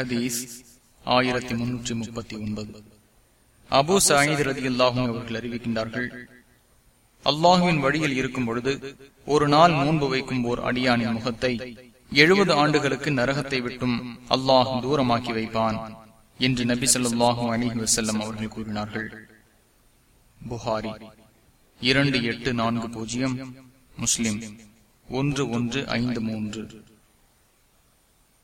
ஹதீஸ் ஆயிரத்தி முன்னூற்றி முப்பத்தி ஒன்பது. அபு சாயித் ரதி அல்லாஹும் அவர்கள் அறிவிக்கின்றார்கள் அல்லாஹுவின் வழியில் இருக்கும் பொழுது ஒரு நாள் முன்பு வைக்கும் ஓர் அடியானின் முகத்தை எழுபது ஆண்டுகளுக்கு நரகத்தை விட்டும் அல்லாஹ் தூரமாக்கி வைப்பான் என்று நபி சொல்லாஹு அலிஹி வசல்லம் அவர்கள் கூறினார்கள். புகாரி இரண்டு எட்டு நான்கு பூஜ்ஜியம் முஸ்லிம் ஒன்று ஒன்று ஐந்து மூன்று.